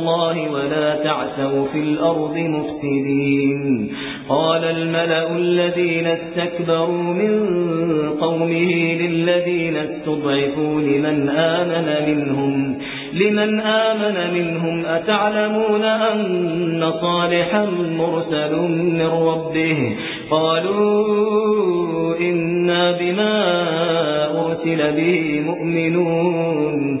الله ولا تعثوا في الأرض مفسدين. قال الملأ الذين استكبروا من قومه للذين استضعفوا لمن آمن منهم لمن آمن منهم أتعلمون أن صالحا مرسل من ربه؟ قالوا إنا بما أرسل به مؤمنون.